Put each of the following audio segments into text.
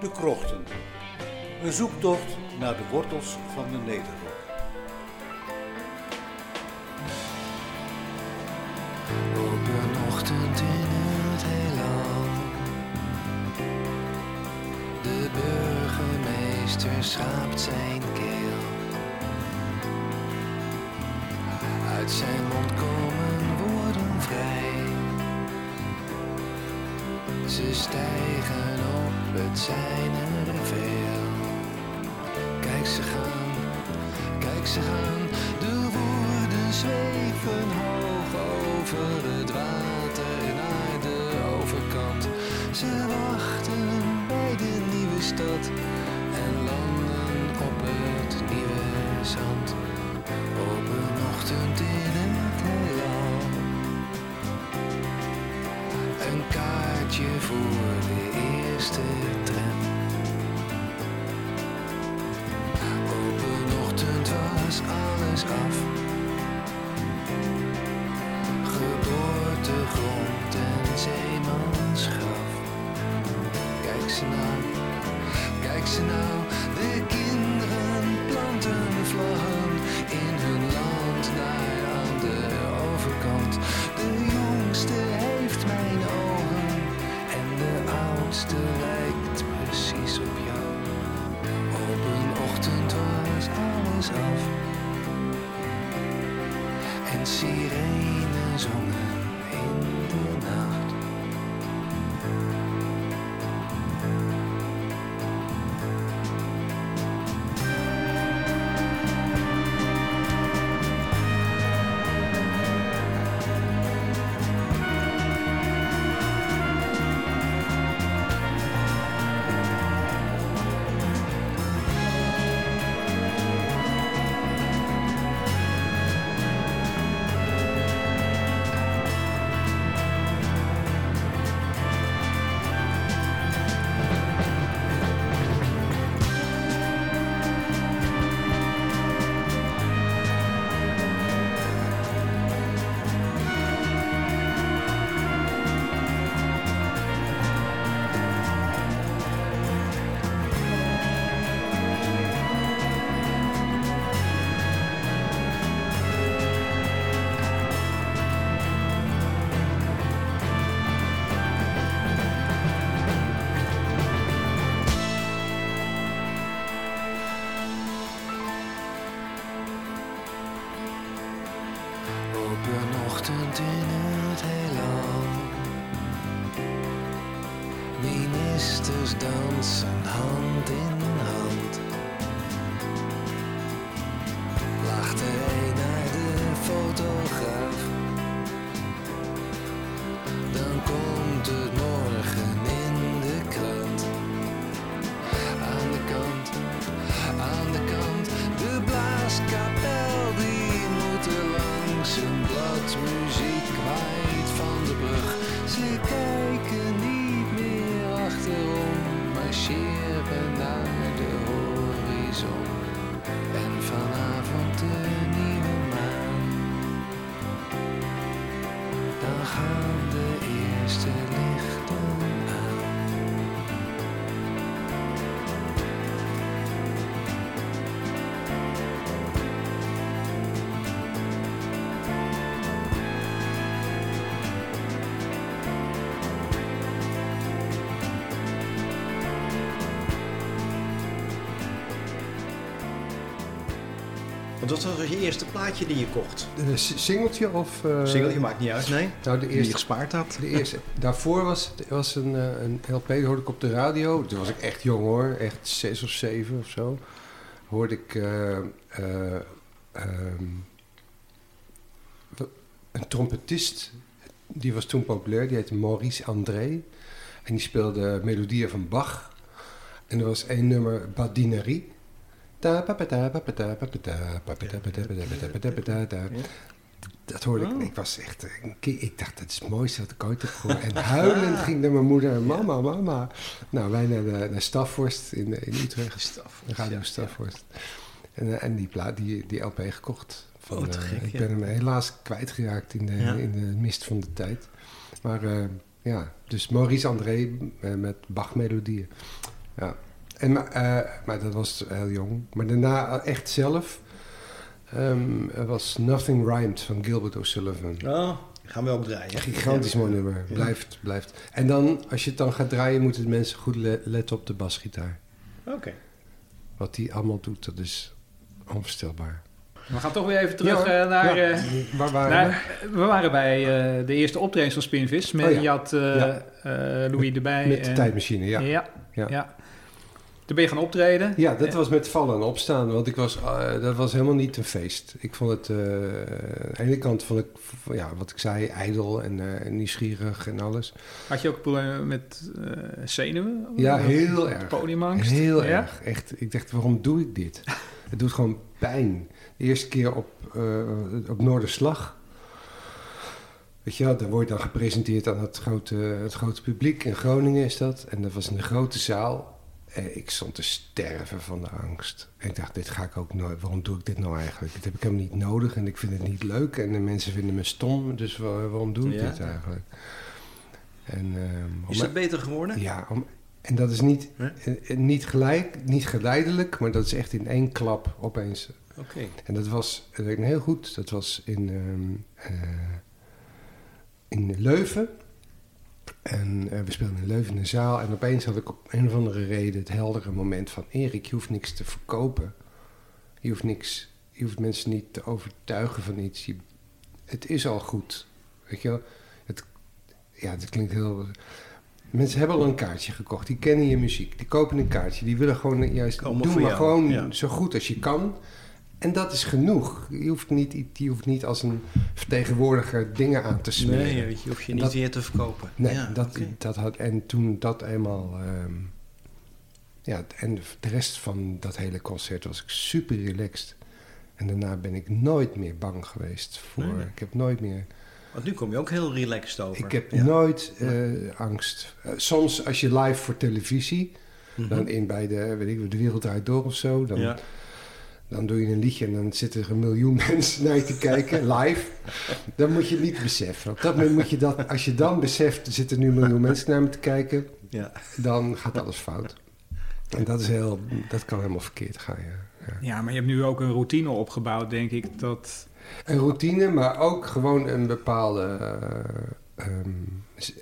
De Krochten. Een zoektocht naar de wortels van de Nederrok. Op een ochtend in het heelal. De burgemeester schraapt zijn Ze stijgen op het zijne veel. Kijk ze gaan, kijk ze gaan. De woorden zweven hoog over het water naar de overkant. Ze wachten bij de nieuwe stad en landen op het nieuwe zand. Op een ochtend in het heelal. Een kaartje voor de eerste tram. Op een ochtend was alles af. Geboortegrond en zeemansgraf. Kijk ze nou, kijk ze nou, sirene zongen. Dan gaan de eerste lichten Wat was je eerste plaatje die je kocht? Een singeltje of... eh, Singeltje maakt niet uit, nee. Nou, de Die je eerste, gespaard had. de eerste, daarvoor was, was een, eh, een LP, die hoorde ik op de radio. Toen was ik echt jong hoor, echt zes of zeven of zo. Hoorde ik eh, eh, ehm, een trompetist, die was toen populair, die heette Maurice André. En die speelde melodieën van Bach. En er was één nummer, Badinerie. Dat hoorde ik. Oh. Ik was echt kind. Ik dacht, dat is het mooiste wat ik ooit heb gehoord. En huilend ging ik naar mijn moeder. Mama, mama. Nou, wij naar, de, naar in, in Utrecht. Staf. Dan gaan we naar Stafvorst. En, eh, en die, plaat, die, die LP gekocht. Van, Oh, eh, gek, ik ben hem helaas kwijtgeraakt in de, in de mist van de tijd. Maar eh, ja, dus Maurice André eh, met Bach-melodieën. ja. En, maar, eh, maar dat was heel jong. Maar daarna echt zelf ehm, er was Nothing Rhymed van Gilbert O'Sullivan. Oh, gaan we ook draaien. Gigantisch mooi nummer. Ja. Blijft, blijft. En dan, als je het dan gaat draaien, moeten mensen goed le- letten op de basgitaar. Oké. Wat die allemaal doet, dat is onvoorstelbaar. We gaan toch weer even terug Ja, eh, naar... ja. eh, Waar waren naar- we waren bij eh, de eerste optredens van Spinvis. Met Oh ja. Eh, Ja. eh, Louis erbij. Met de tijdmachine, ja. Ja. Ja. Toen ben je gaan optreden. Ja, dat was met vallen en opstaan, want ik was, eh, dat was helemaal niet een feest. Ik vond het, eh, aan de ene kant vond ik, ja, wat ik zei, ijdel en eh, nieuwsgierig en alles. Had je ook problemen met zenuwen? Ja, Of heel erg. Podiumangst? Heel Ja? erg, echt. Ik dacht, waarom doe ik dit? Het doet gewoon pijn. De eerste keer op, op Noorderslag. Weet je daar word je dan gepresenteerd aan het grote, het grote publiek. In Groningen is dat. En dat was in een grote zaal. En ik stond te sterven van de angst. En ik dacht, dit ga ik ook nooit. Waarom doe ik dit nou eigenlijk? Dit heb ik helemaal niet nodig en ik vind het niet leuk. En de mensen vinden me stom. Dus wa- waarom doe ik Ja. dit eigenlijk? En, ehm, Is om- dat beter geworden? ja, om, en dat is niet, eh, eh, niet gelijk, niet geleidelijk, maar dat is echt in één klap opeens. Oké. En dat was, dat weet ik heel goed, dat was in, ehm, eh, in Leuven. En eh, we speelden in Leuven in een zaal. En opeens had ik op een of andere reden het heldere moment van... Erik, je hoeft niks te verkopen. Je hoeft, niks, je hoeft mensen niet te overtuigen van iets. Je, het is al goed. Weet je wel? Het, ja, dat klinkt heel... Mensen hebben al een kaartje gekocht. Die kennen je muziek. Die kopen een kaartje. Die willen gewoon juist... Komen doe maar jou, gewoon ja. zo goed als je kan. En dat is genoeg. Je hoeft niet, je hoeft niet als een vertegenwoordiger dingen aan te smeren. Nee, weet je, hoef je niet dat- weer te verkopen. Nee, Ja, dat, dat had, en toen dat eenmaal... ehm, ja, en de rest van dat hele concert was ik super relaxed. En daarna ben ik nooit meer bang geweest voor... Nee, nee. Ik heb nooit meer... Want nu kom je ook heel relaxed over. Ik heb Ja. nooit eh, angst. Eh, soms als je live voor televisie... Mhm. Dan in bij de, weet ik, de Wereld Draait Door of zo... Dan, ja. Dan doe je een liedje en dan zitten er een miljoen mensen naar je te kijken, live. Dan moet je het niet beseffen. Op dat moment moet je dat, als je dan beseft, er zitten nu een miljoen mensen naar me te kijken, ja. dan gaat alles fout. En dat is heel, dat kan helemaal verkeerd gaan, ja. ja. Ja, maar je hebt nu ook een routine opgebouwd, denk ik. Dat, Een routine, maar ook gewoon een bepaalde eh, ehm,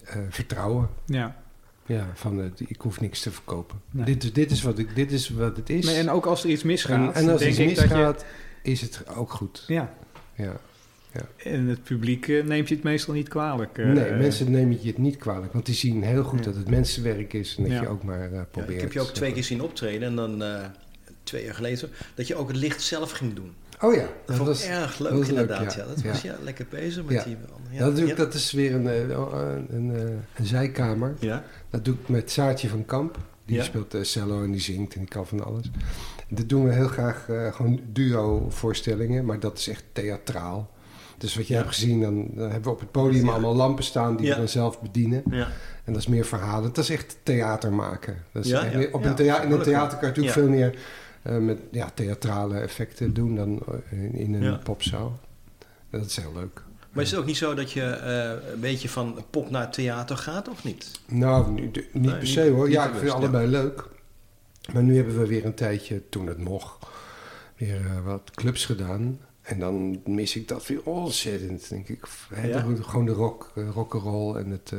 eh, vertrouwen. ja. Ja, van het, ik hoef niks te verkopen. Nee. Dit, is- dit, is wat ik, dit is wat het is. Nee, en ook als er iets misgaat, en, en als iets je... misgaat, is het ook goed. Ja, Ja. en het publiek eh, neemt je het meestal niet kwalijk. eh. Nee, mensen nemen je het niet kwalijk. Want die zien heel goed Ja. dat het mensenwerk is. En dat Ja. je ook maar eh, Ja, probeert. ik heb je ook twee keer zien optreden en dan eh, twee jaar geleden, dat je ook het licht zelf ging doen. Oh ja, Dat dat vond ik was... erg leuk inderdaad. ja. ja. Dat Ja. was ja, lekker bezig met Ja. die... Ja, Ja, dat, ja. dat is weer een, eh, een, een, eh, een zijkamer. Ja. Dat doe ik met Saartje van Kamp. Die Ja. speelt eh, cello en die zingt en die kan van alles. Dat doen we heel graag eh, gewoon duo-voorstellingen. Maar dat is echt theatraal. Dus wat je Ja. hebt gezien, dan, dan hebben we op het podium Ja. allemaal lampen staan die Ja. we dan zelf bedienen. Ja. En dat is meer verhalen. Dat is echt theater maken. Dat is Ja, echt op Ja, een thea- in een theater kan je natuurlijk ja. veel meer eh, met ja, theatrale effecten doen dan in, in een Ja. popzaal. Dat is heel leuk. Maar is het ook niet zo dat je eh, een beetje van pop naar theater gaat, of niet? Nou, niet Nee, per se hoor. Ja, ik vind ja. allebei leuk. Maar nu hebben we weer een tijdje, toen het mocht, weer eh, wat clubs gedaan. En dan mis ik dat weer ontzettend, denk ik. Hè, Ja? de- gewoon de rock, uh, rock'n'roll en het, eh,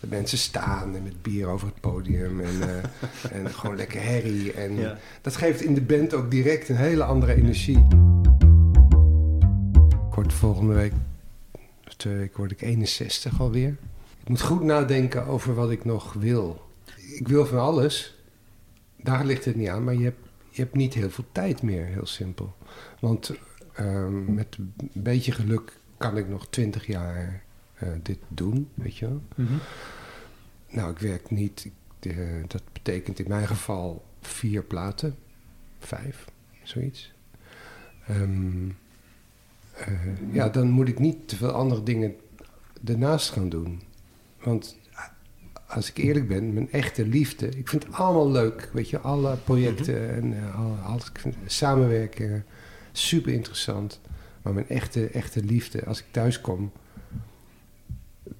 de mensen staan en met bier over het podium. En, eh, en gewoon lekker herrie. En Ja. dat geeft in de band ook direct een hele andere energie. Ik word volgende week, twee weken word ik 61 alweer. Ik moet goed nadenken over wat ik nog wil. Ik wil van alles. Daar ligt het niet aan, maar je hebt, je hebt niet heel veel tijd meer, heel simpel. Want ehm, met een beetje geluk kan ik nog 20 jaar eh, dit doen, weet je wel. Mhm. Nou, ik werk niet. Ik, eh, dat betekent in mijn geval vier platen. Vijf, zoiets. Ehm, eh, ja, dan moet ik niet te veel andere dingen ernaast gaan doen. Want als ik eerlijk ben, mijn echte liefde... Ik vind het allemaal leuk, weet je. Alle projecten en eh, al- alles. Ik vind samenwerken super interessant. Maar mijn echte, echte liefde, als ik thuis kom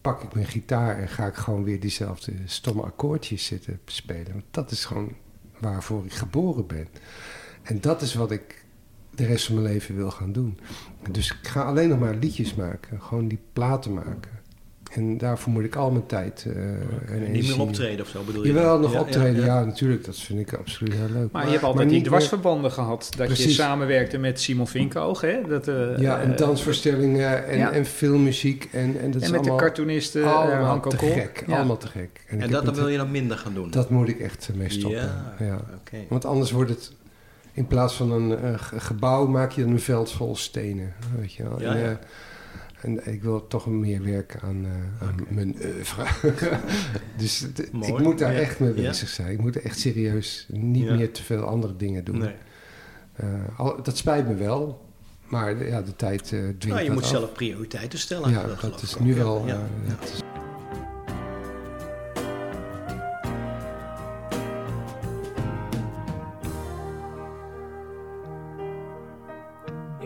pak ik mijn gitaar en ga ik gewoon weer diezelfde stomme akkoordjes zitten spelen. Want dat is gewoon, waarvoor ik geboren ben. En dat is wat ik de rest van mijn leven wil gaan doen. Dus ik ga alleen nog maar liedjes maken. Gewoon die platen maken. En daarvoor moet ik al mijn tijd eh, en Niet meer optreden of zo bedoel je? Jawel, nog Ja, optreden. ja, Ja, ja. natuurlijk. Dat vind ik absoluut heel leuk. Maar je hebt altijd niet die dwarsverbanden gehad. Dat je samenwerkte met Simon Vinkoog. Hè? Dat, eh, Ja, en eh, dansvoorstellingen en, ja. en filmmuziek. En, en dat En is met allemaal, de cartoonisten allemaal Hanko te Kool. gek. Ja. Allemaal te gek. En dat dan wil je dan minder gaan doen? Dat moet ik echt mee stoppen. Ja, Ja. oké. Want anders wordt het... In plaats van een eh, ge- gebouw maak je dan een veld vol stenen. Weet je wel. Ja, en, ja. eh, en ik wil toch meer werken aan, eh, aan mijn oeuvre. dus Mooi, ik moet daar ja. echt mee bezig zijn. Ik moet echt serieus niet meer te veel andere dingen doen. Nee. Al, dat spijt me wel. Maar ja, de tijd dwingt Nou, je dat moet af. zelf prioriteiten stellen. Ja, dat ik is nu Ja, wel...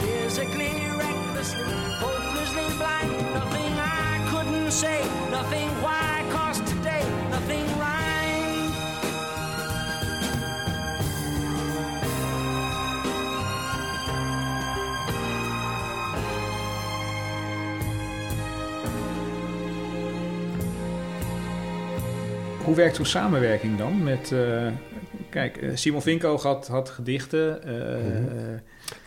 physically, recklessly, hopelessly blind, nothing I couldn't say, nothing why, cause today, nothing rhymed. Hoe werkt zo'n samenwerking dan? Met, eh, kijk, eh, Simon Vinko had, had gedichten. eh, Mhm. eh,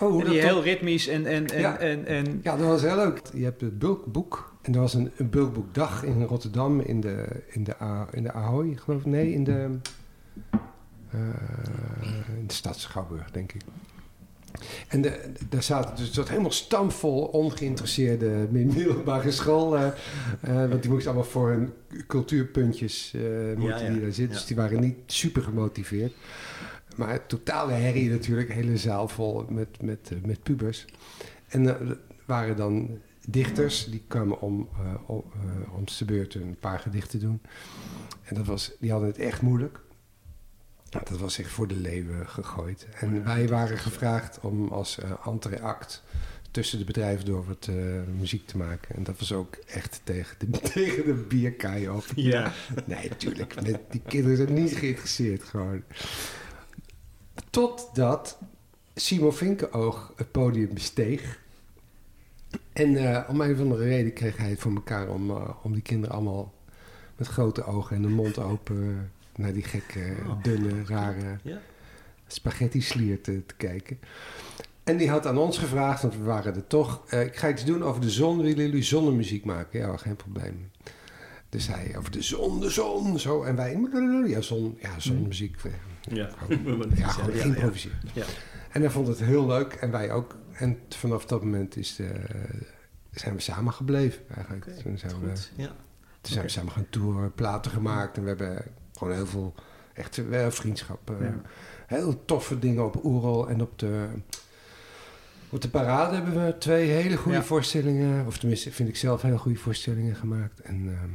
Oh, hoe en die heel ritmisch en... en, en, Ja. en, en Ja, dat was heel leuk. Je hebt het bulkboek. En er was een, een bulkboekdag in Rotterdam in de, in de, A- in de Ahoy, geloof ik. Nee, in de, eh, in de stad Schouwburg, denk ik. En de, daar zaten dus dat helemaal stamvol ongeïnteresseerde middelbare school. eh, eh, want die moesten allemaal voor hun cultuurpuntjes eh moeten ja, die daar zitten. ja. Dus die waren niet super gemotiveerd. Maar totale herrie natuurlijk. Hele zaal vol met, met, eh, met pubers. En er waren dan dichters. Die kwamen om, eh, om, eh, om zijn beurt een paar gedichten doen. En dat was, die hadden het echt moeilijk. Dat was echt voor de leeuwen gegooid. En wij waren gevraagd om als entreact tussen de bedrijven door wat muziek te maken. En dat was ook echt tegen de, tegen de bierkaai op. Ja. Nee, natuurlijk. Die kinderen zijn niet geïnteresseerd gewoon. Totdat Simon Vinkenoog het podium besteeg. En eh, om een of andere reden kreeg hij het voor elkaar om, eh, om die kinderen allemaal met grote ogen en de mond open eh, naar die gekke, dunne, rare Ja. spaghetti slier te, te kijken. En die had aan ons gevraagd, want we waren er toch. ik ga iets doen over de zon. Willen jullie zonnemuziek maken? Ja, geen probleem. Dus hij over de zon, de zon, zo. En wij, ja, zon, ja, zonmuziek. Ja. Ja, gewoon Ja, improviseren. Ja. En hij vond het heel leuk en wij ook. En vanaf dat moment is de, zijn we samen gebleven eigenlijk. Toen zijn, we, Goed. Ja. toen zijn we samen gaan toeren, platen gemaakt. En we hebben gewoon heel veel, echt vriendschap. eh, Ja. Heel toffe dingen op Oerol en op de... Op de parade hebben we twee hele goede Ja. voorstellingen, of tenminste vind ik zelf hele goede voorstellingen gemaakt. En ehm,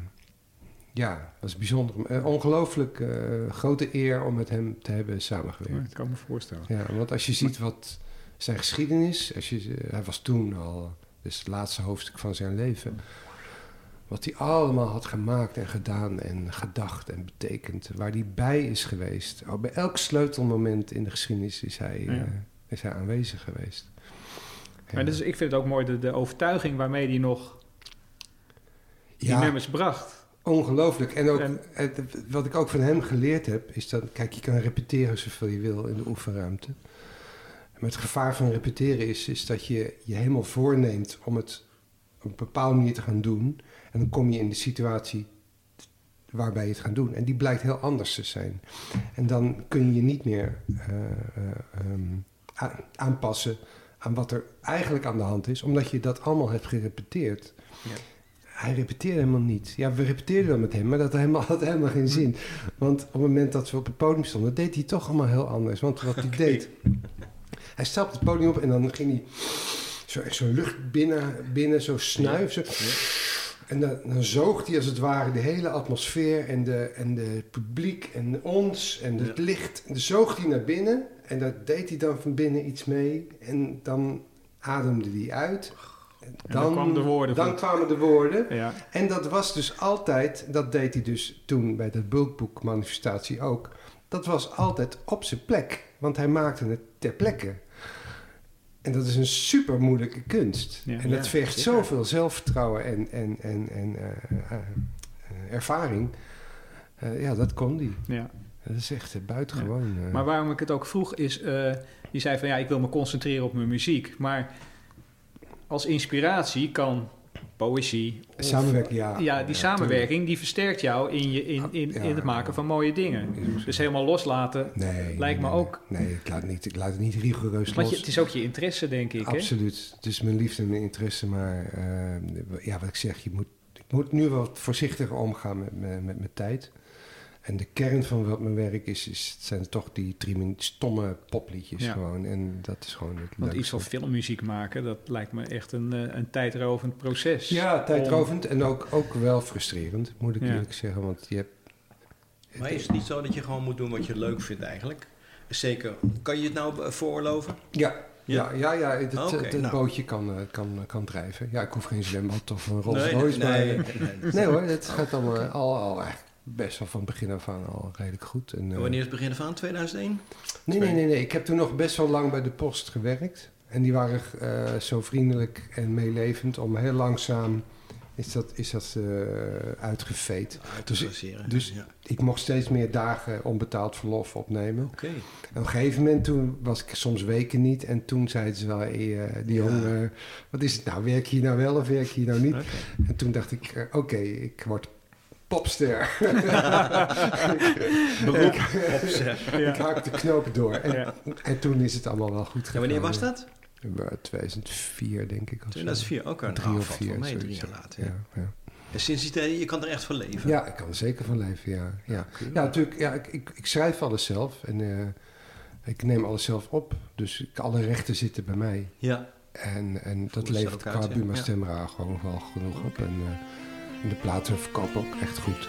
ja, dat was bijzonder. Eh, ongelooflijk eh, grote eer om met hem te hebben samengewerkt. Ja, ik kan me voorstellen. Ja, want als je ziet wat zijn geschiedenis, als je, hij was toen al, dus het laatste hoofdstuk van zijn leven, wat hij allemaal had gemaakt en gedaan en gedacht en betekend, waar hij bij is geweest. Bij elk sleutelmoment in de geschiedenis is hij, Ja. eh, is hij aanwezig geweest. Maar dus, ik vind het ook mooi de, de overtuiging waarmee hij nog die ja, nummers bracht. Ongelooflijk. En ook En- wat ik ook van hem geleerd heb, is dat, kijk, je kan repeteren zoveel je wil in de oefenruimte. Maar het gevaar van repeteren is, is dat je je helemaal voorneemt om het op een bepaalde manier te gaan doen. En dan kom je in de situatie waarbij je het gaat doen. En die blijkt heel anders te zijn. En dan kun je je niet meer eh, eh, ehm, aanpassen aan wat er eigenlijk aan de hand is, omdat je dat allemaal hebt gerepeteerd. Ja. Hij repeteerde helemaal niet. Ja, we repeteerden wel met hem, maar dat had helemaal, had helemaal geen zin. Want op het moment dat we op het podium stonden, deed hij toch allemaal heel anders. Want wat hij deed, hij stapte het podium op en dan ging hij zo, zo lucht binnen, binnen zo snuif. Zo. En dan, dan zoog hij als het ware de hele atmosfeer en de, en de publiek en ons en het Ja. licht. En dan zoog hij naar binnen en daar deed hij dan van binnen iets mee. En dan ademde hij uit. Dan kwamen de woorden Dan kwamen de woorden. Ja, En dat was dus altijd, dat deed hij dus toen bij de bulkboek manifestatie ook. Dat was altijd op zijn plek, want hij maakte het ter plekke. En dat is een super moeilijke kunst. Ja. en dat Ja, vergt zeker. zoveel zelfvertrouwen en, en, en, en eh, eh, ervaring. Eh, ja, dat kon hij. ja. Dat is echt buitengewoon. Maar waarom ik het ook vroeg is, eh die zei van ja, ik wil me concentreren op mijn muziek. Maar als inspiratie kan poëzie... of- Samenwerking, ja. Ja, die Ja, samenwerking die versterkt jou in, je, in, in, Ja, in het maken van mooie dingen. Dus helemaal loslaten. Nee, lijkt me nee, ook- Nee, ik laat, het niet, ik laat het niet rigoureus Want je, los. het is ook je interesse, denk ik. Hè? Absoluut. Het is mijn liefde en mijn interesse, maar eh, ja, wat ik zeg, je moet, ik moet nu wat voorzichtiger omgaan met, met, met mijn tijd. En de kern van wat mijn werk is, is het zijn toch die drie stomme popliedjes Ja. gewoon. En dat is gewoon het Want iets van filmmuziek maken, dat lijkt me echt een, eh, een tijdrovend proces. Ja, tijdrovend en ook, ook wel frustrerend, moet ik Ja. eerlijk zeggen. Want je hebt... Maar is het niet zo dat je gewoon moet doen wat je leuk vindt eigenlijk? Zeker. Kan je het nou eh, veroorloven? Ja, ja, ja, ja het, het, het nou. bootje kan, eh, kan, kan drijven. Ja, ik hoef geen zwembad of een Rolls nee, Royce, nee, nee, nee. Nee hoor, het gaat allemaal al, al eigenlijk best wel van het begin af aan al redelijk goed. En, eh, Wanneer is het begin van 2001? nee, nee, nee, nee. Ik heb toen nog best wel lang bij de post gewerkt. En die waren eh, zo vriendelijk en meelevend om heel langzaam is dat, is dat eh, uitgeveed. Dus- dus- ja. Ik mocht steeds meer dagen onbetaald verlof opnemen. Oké. En op een gegeven moment toen was ik soms weken niet. En toen zeiden ze wel, hey, die Ja. jongen, wat is het nou? Werk je hier nou wel of werk je hier nou niet? En toen dacht ik, oké, ik word popster. Beroep. Ik haak de knoop door. En, Ja. en toen is het allemaal wel goed Ja, gegaan. wanneer was dat? Eh, 2004, denk ik. Of zo. 2004, ook een Drie of vier, drie jaar ja. later. Ja. Ja. En sinds die tijd, je kan er echt van leven. ja, ik kan er zeker van leven, ja. Ja, ja natuurlijk, ja, ik, ik, ik schrijf alles zelf. En eh, ik neem alles zelf op. Dus ik- alle rechten zitten bij mij. Ja. En, en dat levert qua Buma ja. Stemra gewoon wel genoeg op. En, eh, de platen verkopen ook echt goed.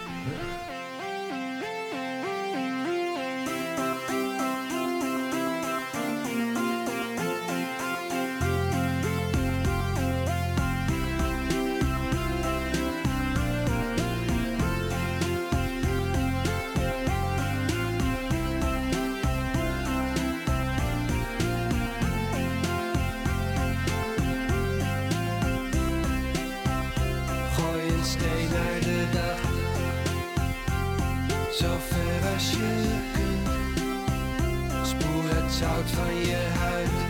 Så fatter skjeden Spurgt taget von ihr halt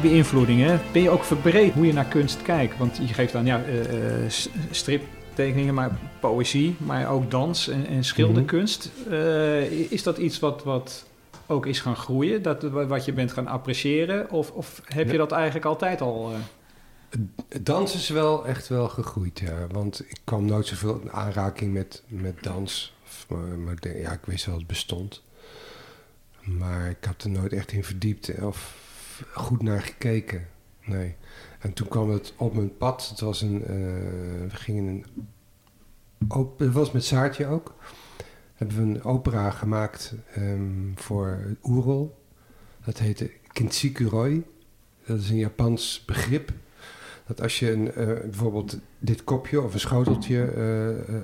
Die beïnvloeding, hè? ben je ook verbreed hoe je naar kunst kijkt? Want je geeft dan ja, eh, eh, striptekeningen, maar poëzie, maar ook dans en, en schilderkunst. Eh, is dat iets wat, wat ook is gaan groeien? Dat, wat je bent gaan appreciëren? Of, of heb je dat eigenlijk altijd al? Dans is wel echt wel gegroeid, ja. Want ik kwam nooit zoveel in aanraking met, met dans. Maar, ja, ik wist wel dat het bestond. Maar ik had er nooit echt in verdiept of goed naar gekeken. Nee. En toen kwam het op mijn pad. Het was een... eh, we gingen een... Op, was met Saartje ook. Hebben we een opera gemaakt ehm, voor Oerol. Dat heette Kintsikuroi. Dat is een Japans begrip dat als je een, eh, bijvoorbeeld dit kopje of een schoteltje eh,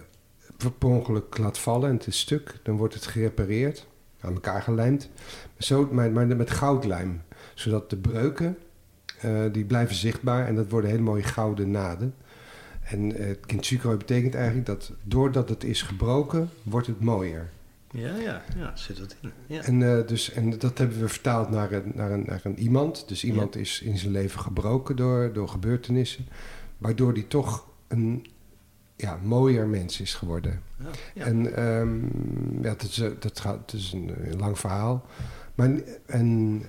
per ongeluk laat vallen en het is stuk, dan wordt het gerepareerd, aan elkaar gelijmd, Zo, maar met goudlijm. Zodat de breuken, eh, die blijven zichtbaar en dat worden hele mooie gouden naden. En uh, kintsuko betekent eigenlijk dat doordat het is gebroken, wordt het mooier. Ja, ja, ja, zit dat in. Ja. En, eh, dus, en dat hebben we vertaald naar een, naar een, naar een iemand. Dus iemand is in zijn leven gebroken door, door gebeurtenissen. Waardoor die toch een ja, mooier mens is geworden. Ja, ja. En ehm, ja, dat is, eh, dat gaat, het is een, lang verhaal. Maar en,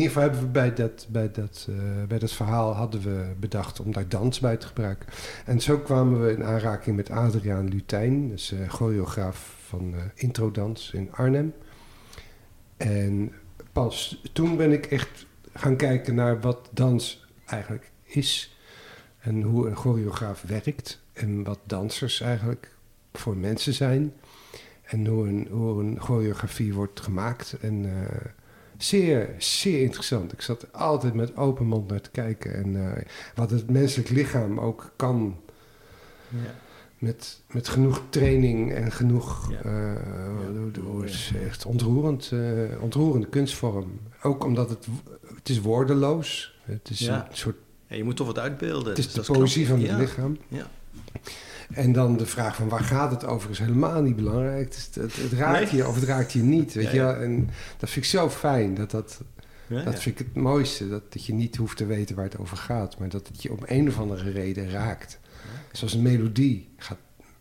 ieder geval hebben we bij dat, bij, dat, eh, bij dat verhaal hadden we bedacht om daar dans bij te gebruiken. En zo kwamen we in aanraking met Adriaan Lutijn, dus uh, choreograaf van uh, introdans in Arnhem. En pas toen ben ik echt gaan kijken naar wat dans eigenlijk is. En hoe een choreograaf werkt. En wat dansers eigenlijk voor mensen zijn. En hoe een, hoe een choreografie wordt gemaakt. En zeer, zeer interessant. Ik zat altijd met open mond naar te kijken. En uh, wat het menselijk lichaam ook kan. Ja. met, met genoeg training en genoeg... Ja. eh, het is echt ontroerend, eh, ontroerende kunstvorm. Ook omdat het, het is woordeloos. Het is een soort je moet toch wat uitbeelden. het is dus de knap. poëzie van het lichaam. Ja. En dan de vraag van waar gaat het over is helemaal niet belangrijk. Het, het, het raakt Nee. je of het raakt je niet. Weet Ja, ja. En dat vind ik zo fijn. Dat, dat, Ja, dat vind ik het mooiste. Dat, dat je niet hoeft te weten waar het over gaat. Maar dat het je om een of andere reden raakt. Zoals een melodie. Gaat,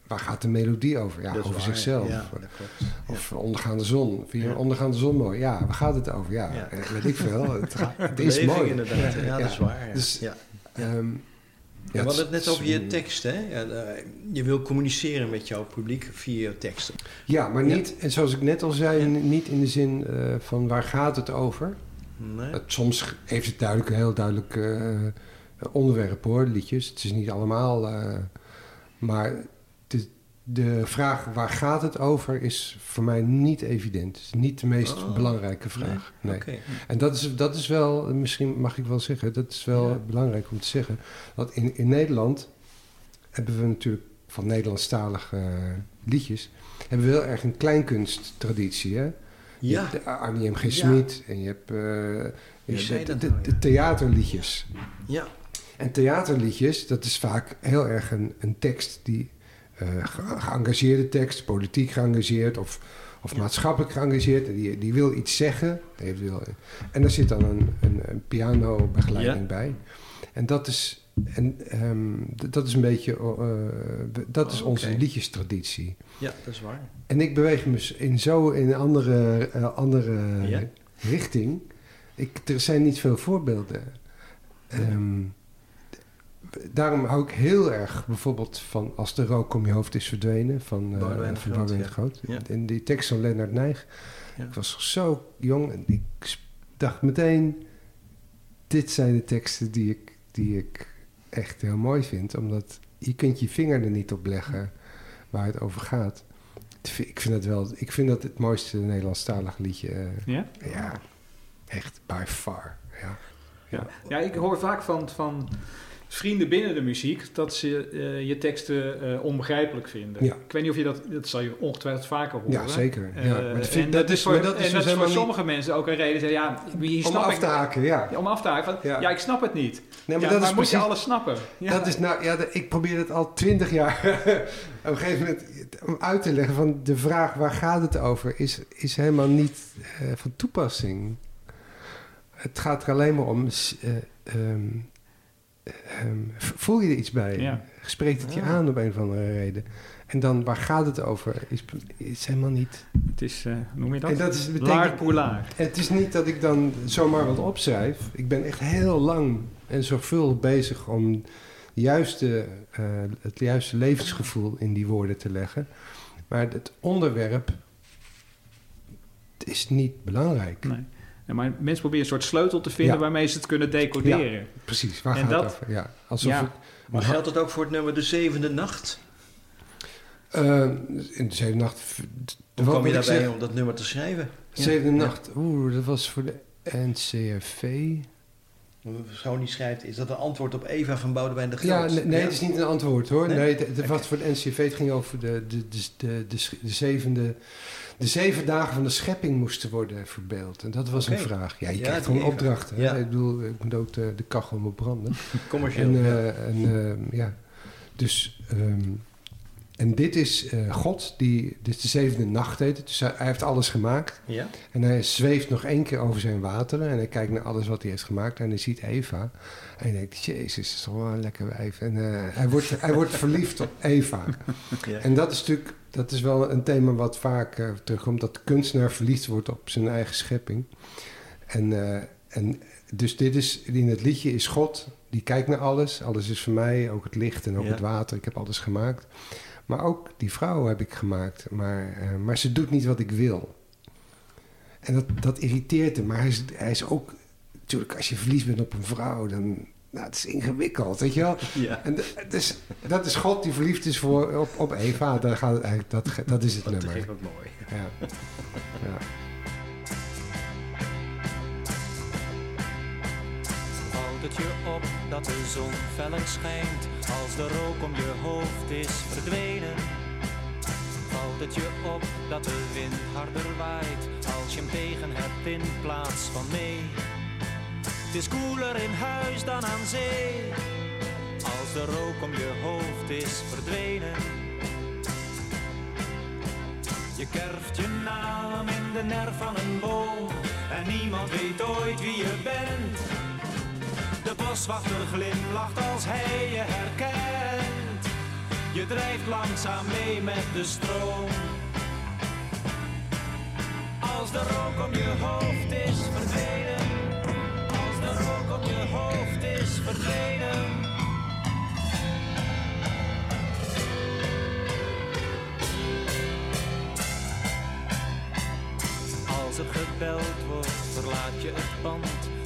waar gaat de melodie over? Ja, over waar, zichzelf. Of ondergaande zon. Vind je Ja. ondergaande zon mooi? Ja, waar gaat het over? Ja, eh, weet ik veel. Het, gaat- het is Beleving mooi. inderdaad. Ja, dat is waar. Dus, ja. We het hadden het net over je tekst, hè? De- je wil communiceren met jouw publiek via je teksten. Ja, maar niet, en zoals ik net al zei, niet in de zin eh, van waar gaat het over. Nee? Het, soms heeft het duidelijk een heel duidelijk eh, onderwerp hoor, liedjes. Het is niet allemaal. eh, maar de, vraag waar gaat het over is voor mij niet evident. Het is niet de meest Oh. belangrijke vraag. Nee. En dat is, dat is wel, misschien mag ik wel zeggen, dat is wel Ja. belangrijk om te zeggen. Dat in, in Nederland hebben we natuurlijk van Nederlandstalige eh, liedjes, hebben we heel erg een kleinkunsttraditie. Hè? Je Ja. hebt de Arnie M. G. Ja. Smit en je hebt je hebt dat de, nou, de, de theaterliedjes. Ja. En theaterliedjes, dat is vaak heel erg een, een tekst die ge- geëngageerde tekst, politiek geëngageerd of, of Ja. maatschappelijk geëngageerd. Die, die wil iets zeggen. Wil, en daar zit dan een, een, een pianobegeleiding Ja. bij. En dat is, en, ehm, dat is een beetje, eh, dat is Oh, onze liedjestraditie. ja, dat is waar. En ik beweeg me in zo in een andere, eh, andere Ja. richting. Ik, er zijn niet veel voorbeelden. Ehm, daarom hou ik heel erg bijvoorbeeld van Als de rook om je hoofd is verdwenen van, eh Boudewijn Groot, ja. Groot. Ja. En die tekst van Lennart Nijg. Ja. Ik was zo jong en ik dacht meteen... dit zijn de teksten die ik, die ik echt heel mooi vind. Omdat je kunt je vinger er niet op leggen waar het over gaat. Ik vind dat wel, ik vind dat het mooiste Nederlandstalige liedje. eh, Ja? ja, echt by far. Ja. Ja. ja, ik hoor vaak van, van vrienden binnen de muziek dat ze eh, je teksten eh, onbegrijpelijk vinden. Ja. Ik weet niet of je dat, dat zal je ongetwijfeld vaker horen. Ja, zeker. Eh, ja. Maar dat, vind- en dat dat is, voor, dat is dus voor niet sommige mensen ook een reden. Zeggen, ja, hier om af te haken, ja. Ja, om af te haken. Van, Ja. ja. ik snap het niet. Nee, maar dat is moet je alles snappen. Ja. Dat is nou, ja, ik probeer het al twintig jaar op een gegeven moment om uit te leggen van de vraag waar gaat het over is, is helemaal niet eh, van toepassing. Het gaat er alleen maar om, s- eh, ehm, voel je er iets bij? Ja. Spreekt het je aan op een of andere reden? En dan waar gaat het over is, is helemaal niet. Het is, hoe noem je dat? En dat is, betekent, Laar het is niet dat ik dan zomaar wat opschrijf. Ik ben echt heel lang en zorgvuldig bezig om juiste, eh, het juiste levensgevoel in die woorden te leggen. Maar het onderwerp is niet belangrijk. Nee. Ja, maar mensen proberen een soort sleutel te vinden Ja. waarmee ze het kunnen decoderen. Precies, waar En gaat dat- het over? Ja, alsof Ja. ik, Maar geldt het ook voor het nummer De Zevende Nacht? eh, in de zevende nacht... Hoe kwam je daarbij zeg? om dat nummer te schrijven? Zevende Ja. nacht, oeh, dat was voor de NCRV. Zo niet schrijft, is dat een antwoord op Eva van Boudewijn de Groot? Ja, nee, nee, het is niet een antwoord hoor. Nee? Nee, het, het was voor de NCV. Het ging over de, de, de, de, de zevende. De zeven dagen van de schepping moesten worden verbeeld. En dat was een vraag. Ja, je Ja, krijgt gewoon opdrachten. Ja. Ik bedoel, ik moet ook de, de kachel moet branden. Commercieel. En, ja. eh, en eh, ja, dus. ehm, en dit is eh, God, die, dit is de zevende nacht heet het. Dus hij, hij heeft alles gemaakt. ja? En hij zweeft nog één keer over zijn wateren. En hij kijkt naar alles wat hij heeft gemaakt. En hij ziet Eva. En hij denkt, jezus, dat is toch wel een lekker wijf. En eh, hij, wordt, hij wordt verliefd op Eva. ja. En dat is natuurlijk, dat is wel een thema wat vaak eh, terugkomt. Dat de kunstenaar verliefd wordt op zijn eigen schepping. En, en dus dit is, in het liedje is God, die kijkt naar alles. Alles is voor mij, ook het licht en ook Ja. het water. Ik heb alles gemaakt. Maar ook die vrouw heb ik gemaakt. Maar, eh, maar ze doet niet wat ik wil. En dat, dat irriteert hem. Maar hij is, hij is ook... Natuurlijk, als je verliefd bent op een vrouw, dan... Nou, het is ingewikkeld, weet je wel? ja. En dus, dat is God die verliefd is voor, op, op Eva. Daar gaat het eigenlijk, dat, dat is het Dat nummer. is ook mooi. Ja. Ja. Het je op dat de zon feller schijnt als de rook om je hoofd is verdwenen? Valt het je op dat de wind harder waait als je hem tegen hebt in plaats van mee? Het is koeler in huis dan aan zee als de rook om je hoofd is verdwenen. Je kerft je naam in de nerf van een boom en niemand weet ooit wie je bent. De boswachter glimlacht als hij je herkent. Je drijft langzaam mee met de stroom. Als de rook om je hoofd is verdwenen. Als de rook om je hoofd is verdwenen. Als er gebeld wordt, verlaat je het pand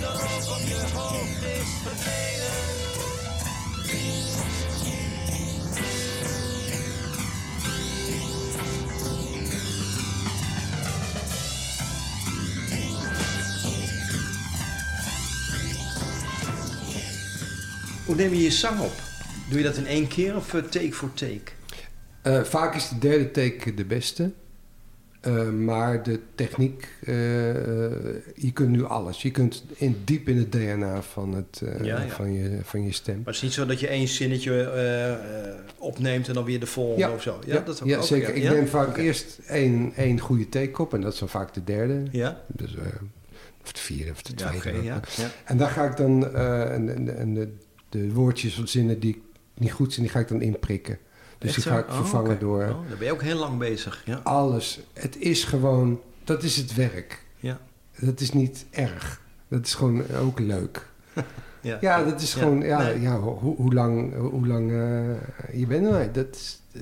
Je is. Hoe neem je je zang op? Doe je dat in één keer of eh, take voor take? Eh, vaak is de derde take de beste. Eh, maar de techniek, eh, eh, je kunt nu alles. Je kunt in, diep in het DNA van, het, Ja, ja. Van, je, van je stem. Maar het is niet zo dat je één zinnetje opneemt en dan weer de volgende Ja. of zo. Ja, dat ook zeker. Ik neem vaak eerst één, één goede take op en dat is dan vaak de derde. Ja, Dus, of de vierde of de tweede. ja, ja. En daar ga ik dan, en, en, en de, de woordjes of zinnen die niet goed zijn, die ga ik dan inprikken. Dus Echt die ga ik Oh, vervangen door Oh, daar ben je ook heel lang bezig. Ja. alles. Het is gewoon, dat is het werk. Ja. Dat is niet erg. Dat is gewoon ook leuk. Ja. Ja, dat is gewoon, ja, Nee. ja hoe, hoe lang, hoe lang eh, je bent. Dat, is, eh,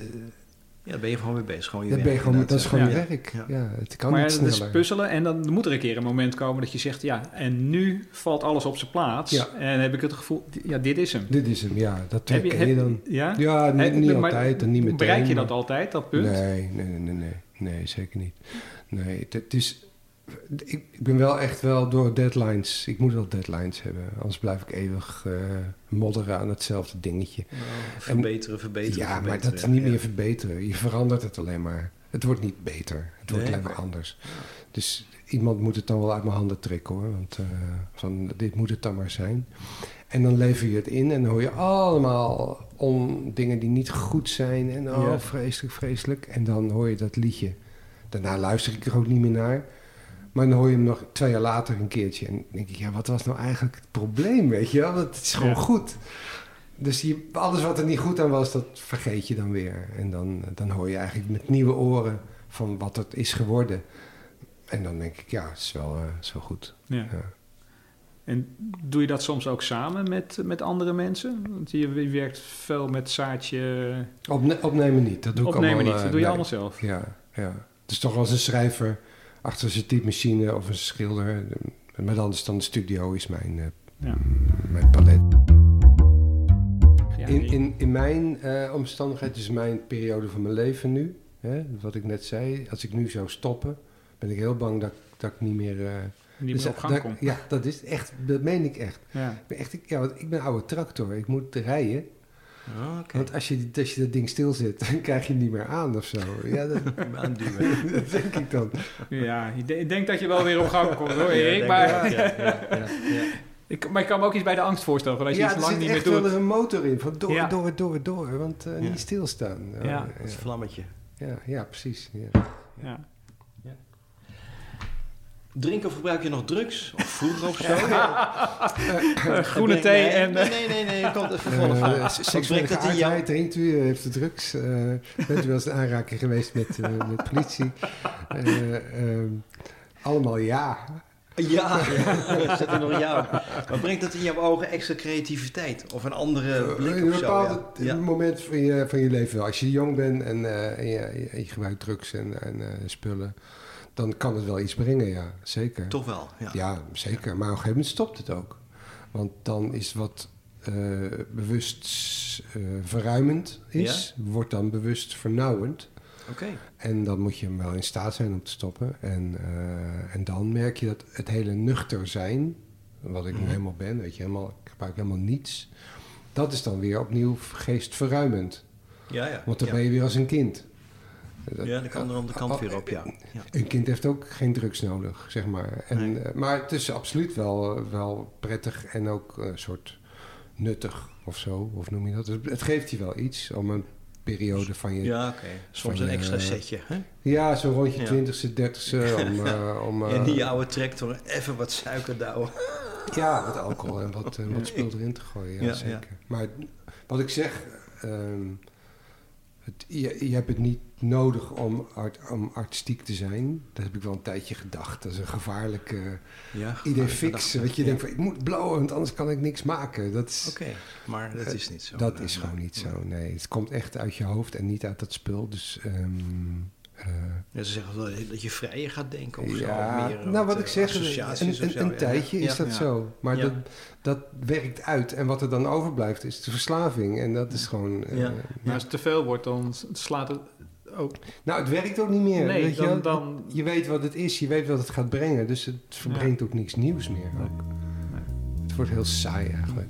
ja, daar ben je gewoon mee bezig. Gewoon je dat, ben je werk, gewoon, dat is gewoon inderdaad. werk. Ja. Ja. het kan maar niet dat is sneller. puzzelen en dan moet er een keer een moment komen dat je zegt... ja, en nu valt alles op zijn plaats. Ja. En heb ik het gevoel, ja, dit is hem. Dit is hem, ja. Dat Heb je- je, dan. Ja? Ja, niet, niet maar altijd en niet meteen. Bereik je dat maar- altijd, dat punt? Nee, nee, nee, nee, nee, nee, zeker niet. Nee, het, het is... Ik, ik ben wel echt wel door deadlines. Ik moet wel deadlines hebben. Anders blijf ik eeuwig eh, modderen aan hetzelfde dingetje. Nou, verbeteren, verbeteren, ja, maar verbeteren. dat is niet ja. meer verbeteren. Je verandert het alleen maar. Het wordt niet beter. Het wordt Nee, alleen maar anders. Dus iemand moet het dan wel uit mijn handen trekken hoor. Want eh, van dit moet het dan maar zijn. En dan lever je het in en dan hoor je allemaal om dingen die niet goed zijn. En oh, Ja. vreselijk, vreselijk. En dan hoor je dat liedje. Daarna luister ik er ook niet meer naar. Maar dan hoor je hem nog twee jaar later een keertje. En denk ik, ja, wat was nou eigenlijk het probleem, weet je wel? Dat is gewoon Ja. goed. dus je, alles wat er niet goed aan was, dat vergeet je dan weer. En dan, dan hoor je eigenlijk met nieuwe oren van wat het is geworden. En dan denk ik, ja, het is wel, eh, het is wel goed. Ja. Ja. En doe je dat soms ook samen met, met andere mensen? Want je, je werkt veel met Saartje. Opne- opnemen niet, dat doe ik Opnemen allemaal. niet, eh, dat doe je nee. allemaal zelf. Ja, ja. Het is toch als een schrijver achter zijn typemachine of een schilder. Maar is dan de studio is mijn, eh, Ja. mijn palet. In, in, in mijn eh, omstandigheid, dus mijn periode van mijn leven nu, hè, wat ik net zei, als ik nu zou stoppen, ben ik heel bang dat, dat ik niet meer. eh, die dus meer op gang dat- komt. Ja, dat is echt, dat meen ik echt. Ja. Ik ben, echt ja, want ik ben oude tractor, ik moet rijden. Oké. Want als je, als je dat ding stilzet, dan krijg je het niet meer aan of zo. Ja, dat, Aanduwen. dat denk ik dan. Ja, ik de- ik denk dat je wel weer op gang komt hoor, Ja, Erik. denk Maar, ik. Ja, ja, ja, ja. ik, maar ik kan me ook iets bij de angst voorstellen. Van als je ja, iets er lang zit niet meer echt wel doet. een motor in. Van door, Ja. door, door, door. Want eh, Ja. niet stilstaan. Ja. Dat is een vlammetje. ja, ja, precies. Ja. Drinken of gebruik je nog drugs? Of vroeger of zo? Eh, groene Nee, thee nee, en... Nee, eh, nee, nee, nee. Komt even Eh, volgen. Wat seksuele brengt dat in jou? geaardheid, drinkt u, eh, heeft u drugs? eh, bent u wel eens in aanraking geweest met, eh, met politie? Eh, ehm, allemaal ja. Ja, ja. zet er nog ja op. Maar brengt dat in jouw ogen extra creativiteit? Of een andere blik een of zo? bepaald ja? Moment van je, van je leven wel. Als je jong bent en, eh, en, je, je gebruikt drugs en, en eh, spullen... dan kan het wel iets brengen, ja. Zeker. Toch wel, ja. Ja, zeker. Maar op een gegeven moment stopt het ook. Want dan is wat eh, bewust eh, verruimend is, wordt dan bewust vernauwend. Oké. En dan moet je hem wel in staat zijn om te stoppen. En, eh, en dan merk je dat het hele nuchter zijn, wat ik nu Mhm. helemaal ben, weet je, helemaal, ik gebruik helemaal niets. Dat is dan weer opnieuw geestverruimend. Ja, ja. Want dan ja. ben je weer als een kind. Dat- Ja, dan kan er aan de kant weer op, ja. ja. een kind heeft ook geen drugs nodig, zeg maar. En, Nee. eh, maar het is absoluut wel, eh, wel prettig en ook een soort nuttig of zo, of noem je dat? Het- geeft je wel iets om een periode van je... Ja, Ja, oké. Soms een je- extra setje. Hè? zo'n rondje Ja. twintigste, dertigste, om... eh, om eh, En die oude tractor even wat suiker douwen. Ja, wat alcohol en wat, eh, wat spul erin te gooien, ja, Ja, zeker. ja. Maar wat ik zeg, ehm, het, je, je hebt het niet nodig om, art, om artistiek te zijn. Dat heb ik wel een tijdje gedacht. Dat is een gevaarlijke Ja, idee fix. Dat je Ja. denkt van, ik moet blowen, want anders kan ik niks maken. Dat is, Oké, maar dat is niet zo. dat is gewoon niet zo, nee. Het komt echt uit je hoofd en niet uit dat spul. Dus ehm, eh, Ja, ze zeggen wel dat je vrijer gaat denken of ja, zo. Meer, nou wat eh, ik zeg, een, een, zo, een ja. tijdje Ja. is dat Ja. zo. Maar Ja. dat, dat werkt uit. En wat er dan overblijft is de verslaving. En dat is gewoon... eh, Ja. Maar als het te veel wordt, dan slaat het ook... Nou, het werkt ook niet meer. Nee, weet je, dan- wel. dan- je weet wat het is, je weet wat het gaat brengen. Dus het verbrengt ook niks nieuws meer. ook. Het wordt heel saai eigenlijk.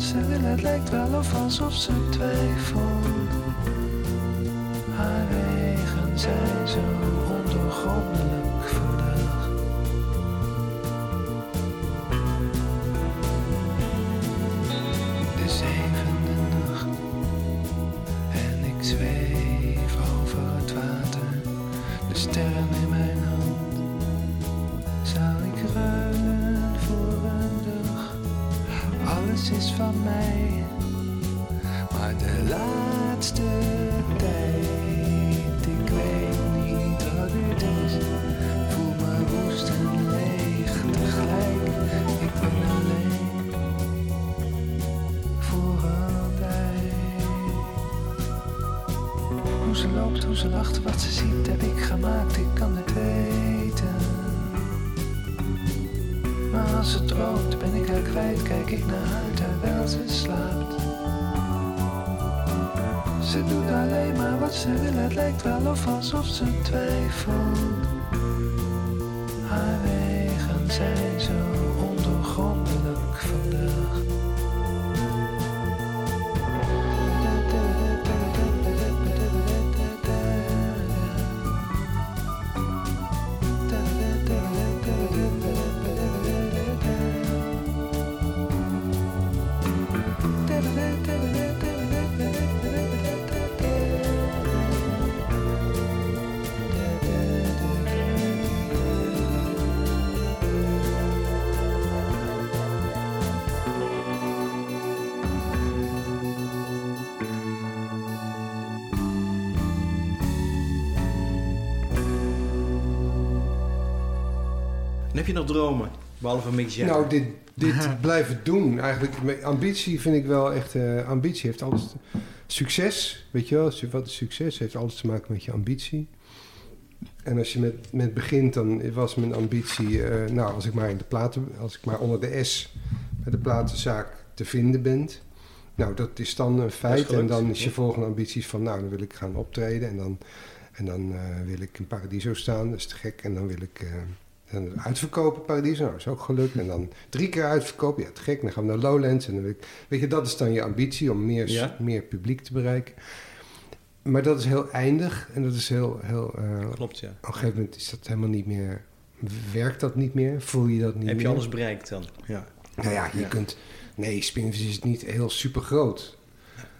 Ze wil. Het lijkt wel of alsof ze twijfelt. Kwijt, kijk ik naar haar terwijl ze slaapt. Ze doet alleen maar wat ze wil, het lijkt wel of alsof ze twijfelt. Nog dromen? Behalve Mick Jagger. Nou, dit, dit blijven doen. Eigenlijk, ambitie vind ik wel echt... eh, ambitie heeft alles... Succes, weet je wel, wat is succes? Heeft alles te maken met je ambitie. En als je met, met begint, dan was mijn ambitie... eh, nou, als ik maar in de platen... Als ik maar onder de S bij de platenzaak te vinden ben... Nou, dat is dan een feit. en dan is je volgende ambitie van... Nou, dan wil ik gaan optreden. En dan, en dan eh, wil ik in Paradiso staan. Dat is te gek. En dan wil ik... dan uitverkopen Paradiso, nou, is ook gelukt. En dan drie keer uitverkopen, ja, te gek. Dan gaan we naar Lowlands. En dan ik, weet je, dat is dan je ambitie om meer, Ja. meer publiek te bereiken. Maar dat is heel eindig en dat is heel, heel eh, Klopt, ja. op een gegeven moment is dat helemaal niet meer, werkt dat niet meer, voel je dat niet Heb meer. je alles bereikt dan? Ja. Nou ja, je Ja. kunt, nee, Spinvis is niet heel super groot.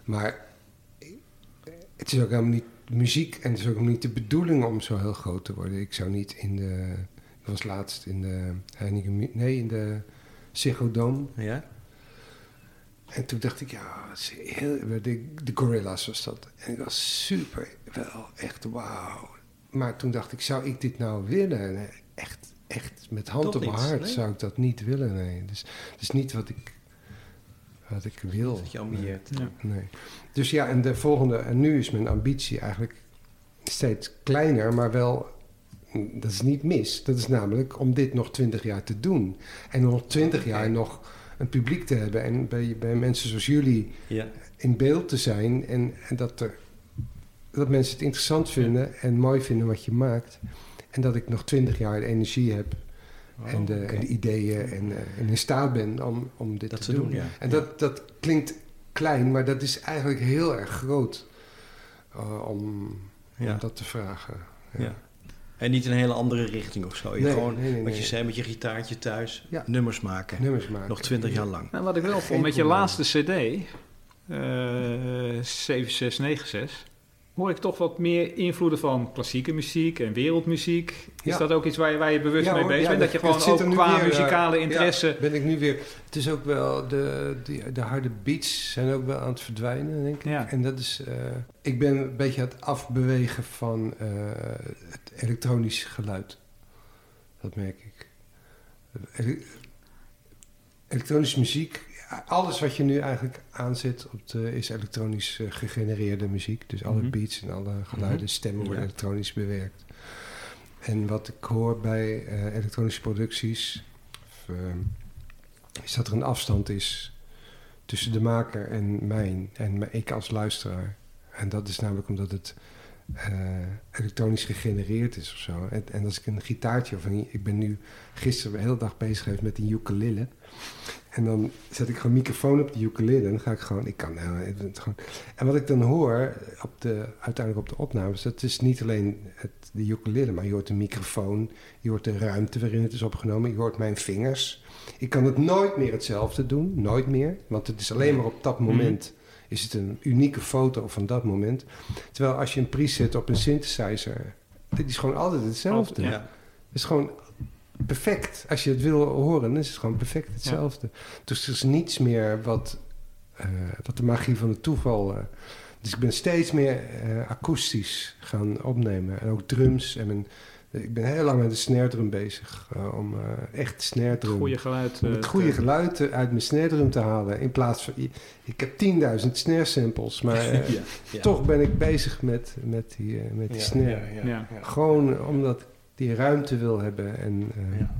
Maar het is ook helemaal niet muziek en het is ook helemaal niet de bedoeling om zo heel groot te worden. Ik zou niet in de, dat was laatst in de Heineken, nee, in de Ziggo Dome. Ja? En toen dacht ik, ja, heel, de, de Gorillas was dat. En het was super, wel echt wauw. Maar toen dacht ik, zou ik dit nou willen? Nee, echt, echt met hand Toch op mijn hart nee? zou ik dat niet willen, nee. Dus dat is niet wat ik, wat ik wil. Dat je ambieert. Ja. Nee. Dus ja, en de volgende, en nu is mijn ambitie eigenlijk steeds kleiner, maar wel, dat is niet mis. Dat is namelijk om dit nog twintig jaar te doen. En nog twintig jaar nog een publiek te hebben en bij, bij mensen zoals jullie Ja. in beeld te zijn en, en dat, er, dat mensen het interessant vinden en mooi vinden wat je maakt. En dat ik nog twintig jaar de energie heb en, de, Oh, en de ideeën en, eh, en in staat ben om, om dit Dat te te doen. doen, ja. En dat, dat klinkt klein, maar dat is eigenlijk heel erg groot eh, om, Ja. om dat te vragen. Ja. En niet in een hele andere richting of zo. Je Nee, gewoon, nee, nee, wat je nee. zei, met je gitaartje thuis, Ja. nummers maken. Nummers maken. Nog twintig jaar lang. Nou, wat ik wel vond, met je laatste cd, eh 7696, hoor ik toch wat meer invloeden van klassieke muziek en wereldmuziek. Is Ja. dat ook iets waar je, waar je bewust Ja, mee bezig ja, bent? Dat je dat- gewoon ook qua weer, eh, muzikale ja, interesse... ben ik nu weer. Het is ook wel de, de, de harde beats zijn ook wel aan het verdwijnen, denk ik. En dat is. eh, ik ben een beetje aan het afbewegen van eh, het elektronisch geluid. Dat merk ik. Ele- elektronische muziek, alles wat je nu eigenlijk aanzet op de, is elektronisch eh, gegenereerde muziek. Dus alle Mhm. beats en alle geluiden, stemmen worden Ja. elektronisch bewerkt. En wat ik hoor bij eh, elektronische producties, of, eh, is dat er een afstand is tussen de maker en mij en ik als luisteraar. En dat is namelijk omdat het eh, elektronisch gegenereerd is of zo. En, en als ik een gitaartje of een, ik ben nu gisteren de hele dag bezig geweest met een ukulele. En dan zet ik gewoon microfoon op de ukulele en dan ga ik gewoon, ik kan nou, het gewoon. En wat ik dan hoor op de, uiteindelijk op de opnames, dat is niet alleen het, de ukulele, maar je hoort de microfoon, je hoort de ruimte waarin het is opgenomen, je hoort mijn vingers. Ik kan het nooit meer hetzelfde doen, nooit meer, want het is alleen maar op dat moment is het een unieke foto van dat moment. Terwijl als je een preset op een synthesizer, dit is gewoon altijd hetzelfde. Ja. Het is gewoon perfect. Als je het wil horen, dan is het gewoon perfect hetzelfde. Dus er is niets meer wat, eh, wat de magie van het toeval. eh, dus ik ben steeds meer eh, akoestisch gaan opnemen. En ook drums. En mijn, ik ben heel lang met de snare drum bezig. eh, om eh, echt snare Het drum. goede geluid. Om eh, het goede te- geluid eh, uit mijn snare drum te halen. In plaats van. Ik heb 10.000 snare samples. Maar eh, Ja, ja. toch ben ik bezig met, met die, eh, met die Ja, snare. ja, ja, Ja. ja. Gewoon omdat ik die ruimte wil hebben. En, eh, Ja.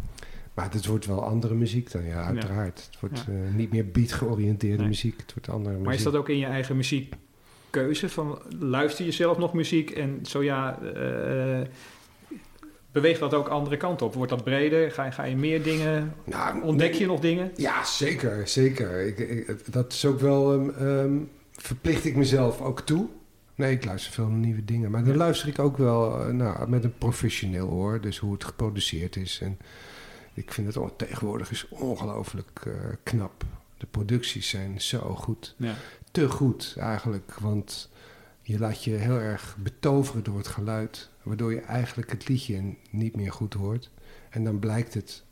Maar het wordt wel andere muziek dan, ja, uiteraard. Het wordt niet meer beat-georiënteerde Nee. muziek. Het wordt andere muziek. Maar is dat ook in je eigen muziekkeuze? Van, luister je zelf nog muziek? En zo ja, eh, beweegt dat ook andere kanten op? Wordt dat breder? Ga je, ga je meer dingen? Nou, Ontdek je nog dingen? Ja, zeker, zeker. Ik, ik- dat is ook wel... ehm, ehm, verplicht ik mezelf ook toe. Nee, ik luister veel naar nieuwe dingen. Maar dan luister ik ook wel eh, nou, met een professioneel oor. Dus hoe het geproduceerd is. En ik vind het tegenwoordig is ongelooflijk eh, knap. De producties zijn zo goed. Ja. Te goed eigenlijk. Want je laat je heel erg betoveren door het geluid. Waardoor je eigenlijk het liedje niet meer goed hoort. En dan blijkt het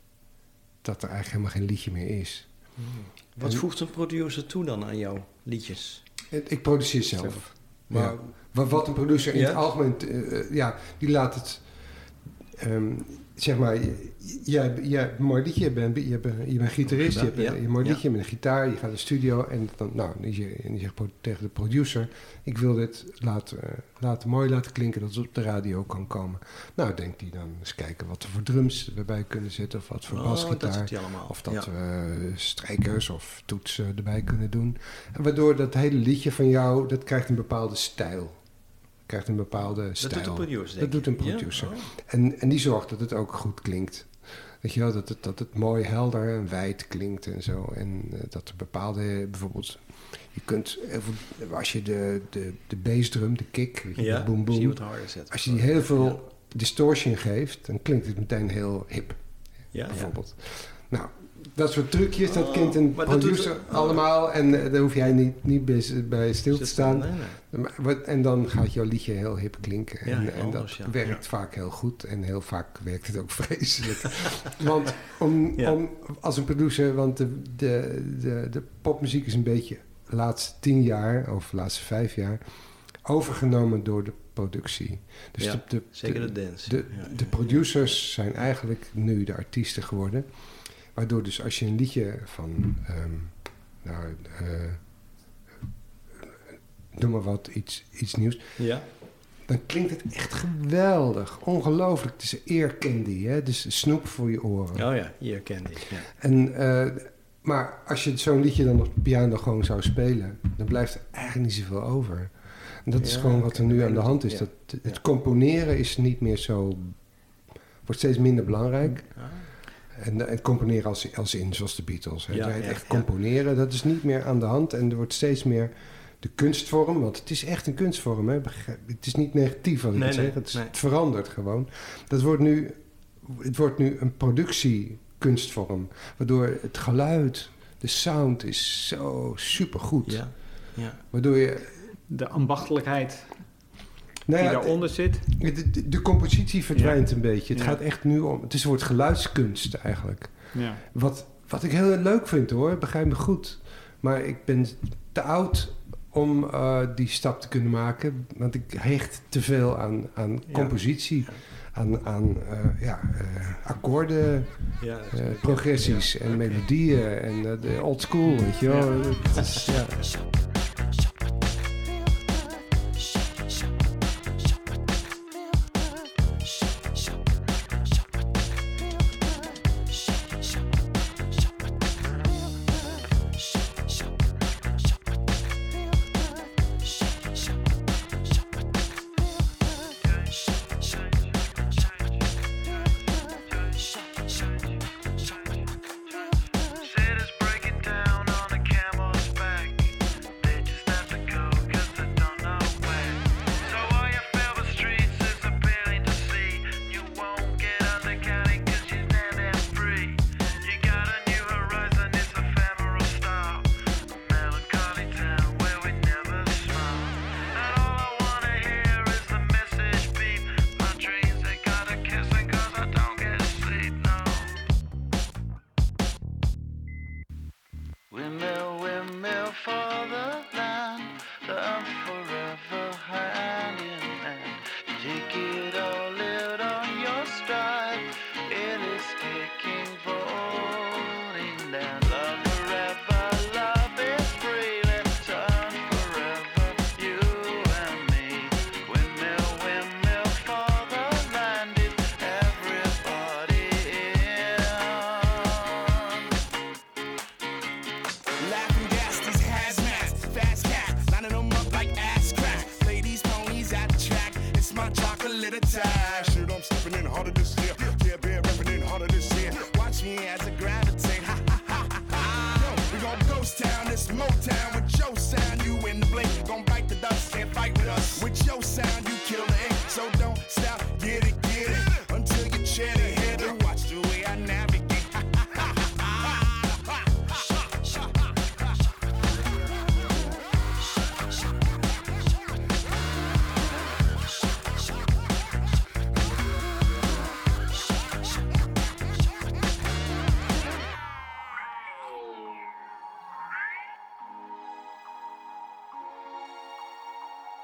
dat er eigenlijk helemaal geen liedje meer is. Wat En- voegt een producer toe dan aan jouw liedjes? Het- Ik produceer zelf. Maar Ja. Wat, een producer in Ja? het algemeen, eh, eh, ja, die laat het, ehm, zeg maar, jij, jij je bent, je bent, je bent gitarist, je hebt een, liedje met een gitaar, je gaat in de studio en dan, nou, en je, zegt tegen de producer, ik wil dit laten, eh, laten mooi laten klinken, dat het op de radio kan komen. Nou, denkt hij dan eens kijken wat er voor drums erbij kunnen zitten, of wat voor Oh, basgitaar. Of dat Ja. we strijkers of toetsen erbij kunnen doen. En waardoor dat hele liedje van jou, dat krijgt een bepaalde stijl. Krijgt een bepaalde Dat stijl. doet een producer, Dat doet een. Ja? producer. Oh. En, en die zorgt dat het ook goed klinkt. Weet je wel, dat het, dat het mooi helder en wijd klinkt en zo. En eh, dat er bepaalde, bijvoorbeeld, je kunt, veel- als je de, de, de bassdrum, de kick, weet je, Ja, de boom je zet. als je die heel veel Ja. distortion geeft, dan klinkt het meteen heel hip Ja, ja. bijvoorbeeld. Nou, dat soort trucjes, dat Oh, kent een doet- producer oh. allemaal. En eh, daar hoef jij niet, niet bij, bij stil te staan. Nee, nee. En dan gaat jouw liedje heel hip klinken. Ja, en en anders, dat ja. werkt vaak heel goed. En heel vaak werkt het ook vreselijk. want om, als een producer, want de, de, de, de popmuziek is een beetje de laatste tien jaar, of de laatste vijf jaar, overgenomen door de productie. Dus de, de, Zeker de, dance. de, de producers zijn eigenlijk nu de artiesten geworden. Waardoor dus als je een liedje van, ehm, nou, eh, noem maar wat, iets, iets nieuws. Ja, Dan klinkt het echt geweldig, ongelooflijk. Het is ear candy, hè? dus snoep voor je oren. oh ja, ik. Ja. En, eh, maar als je zo'n liedje dan op de piano gewoon zou spelen, dan blijft er eigenlijk niet zoveel over. En dat is gewoon wat er nu aan de hand is. Ja. Dat, het componeren is niet meer zo. wordt steeds minder belangrijk. En, en componeren als, als in, zoals de Beatles. Hè. Ja, Zij het ja, echt ja. componeren, dat is niet meer aan de hand. En er wordt steeds meer de kunstvorm, want het is echt een kunstvorm. Hè. Het is niet negatief wat ik Nee, zeg. Het, is- nee. het verandert gewoon. Dat wordt nu, het wordt nu een productiekunstvorm. Waardoor het geluid, de sound is zo supergoed. Ja, ja. Waardoor je... De ambachtelijkheid Nou die ja, daaronder zit. de, de, de compositie verdwijnt een beetje. Het gaat echt nu om... Het is een soort geluidskunst eigenlijk. Ja. Wat, wat ik heel leuk vind hoor, begrijp me goed. Maar ik ben te oud om eh, die stap te kunnen maken. Want ik hecht te veel aan, aan compositie. Aan, aan eh, ja, eh, akkoorden, ja progressies Ja, en melodieën. En de old school, weet je wel. Ja.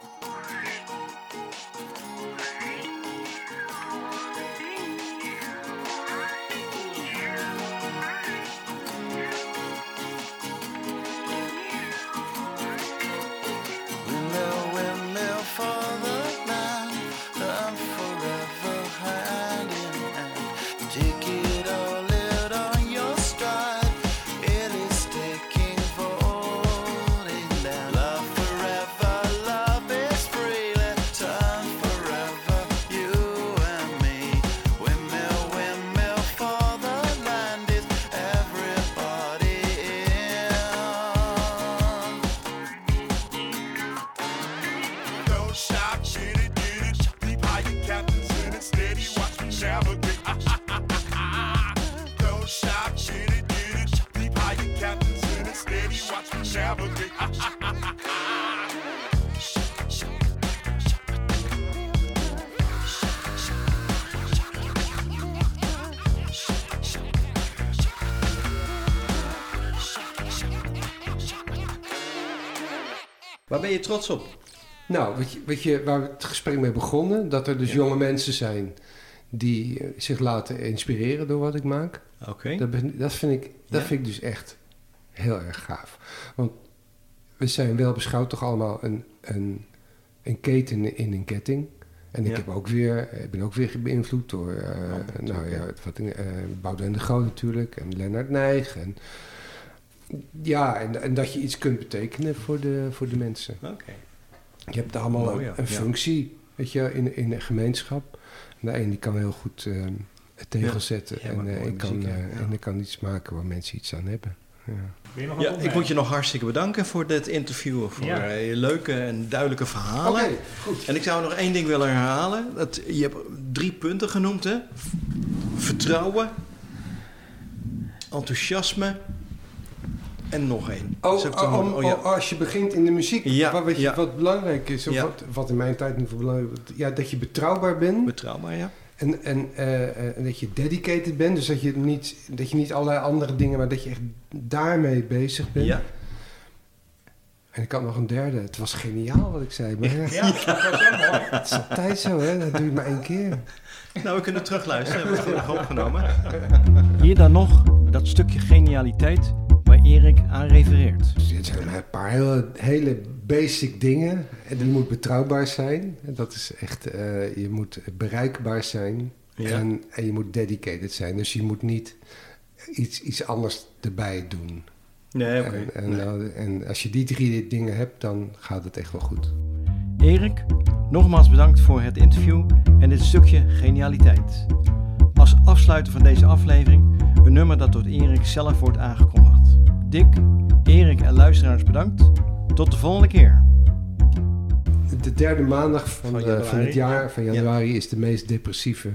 Three. Ben je trots op? Nou, wat je, wat je, waar we het gesprek mee begonnen, dat er dus jonge mensen zijn die eh, zich laten inspireren door wat ik maak. Oké. Dat, dat, vind ik, dat Ja. vind ik dus echt heel erg gaaf. Want we zijn wel beschouwd toch allemaal een, een, een keten in een ketting. En ik, Ja. heb ook weer, ik ben ook weer beïnvloed door natuurlijk, nou ja, wat, eh Boudewijn de Groot natuurlijk en Lennart Nijg. En, ja, en, en dat je iets kunt betekenen voor de, voor de mensen. Oké. Je hebt allemaal Mooi, een, ja. een Ja. functie weet je, in, in een gemeenschap. En de een die kan heel goed eh, het tegel Ja. zetten Ja, en, maar eh, en kan, eh, Ja. en er kan iets maken waar mensen iets aan hebben. Ja. Nog ik moet je nog hartstikke bedanken voor dit interview. Voor Ja. je leuke en duidelijke verhalen. Oké, goed. En ik zou nog één ding willen herhalen. Dat, je hebt drie punten genoemd, hè? Vertrouwen, enthousiasme en nog één. Oh, oh, om- Oh, ja. oh, als je begint in de muziek, Ja, wat, wat, je- ja. wat belangrijk is, of Ja. wat, wat in mijn tijd niet voor belangrijk is, ja, dat je betrouwbaar bent Betrouwbaar, ja. en, en, eh, eh, en dat je dedicated bent. Dus dat je, niet, dat je niet allerlei andere dingen, maar dat je echt daarmee bezig bent. ja. En ik had nog een derde. Het was geniaal wat ik zei. Maar ja, Ja, dat was wel mooi. het is altijd zo, hè? Dat doe je maar één keer. Nou, we kunnen terugluisteren. Hebben we het goed opgenomen. Hier dan nog dat stukje genialiteit Erik aan refereert. Dus dit zijn een paar hele, hele basic dingen. En die moet betrouwbaar zijn. En Dat is echt, eh, je moet bereikbaar zijn. Ja. En, en je moet dedicated zijn. Dus je moet niet iets, iets anders erbij doen. Nee, oké. En, en, Nee. nou, en als je die drie dingen hebt, dan gaat het echt wel goed. Erik, nogmaals bedankt voor het interview en dit stukje genialiteit. Als afsluiter van deze aflevering een nummer dat door Erik zelf wordt aangekondigd. Dick, Erik en luisteraars bedankt. Tot de volgende keer. De derde maandag van, Van eh, van het jaar, ja. van januari, is de meest depressieve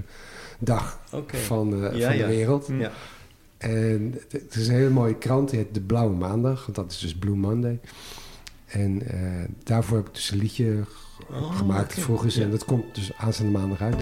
dag van, eh, Ja, van de wereld. Ja. En het- is een hele mooie krant, die heet De Blauwe Maandag, want dat is dus Blue Monday. En eh, daarvoor heb ik dus een liedje Oh, gemaakt Ja. en dat komt dus aanstaande maandag uit.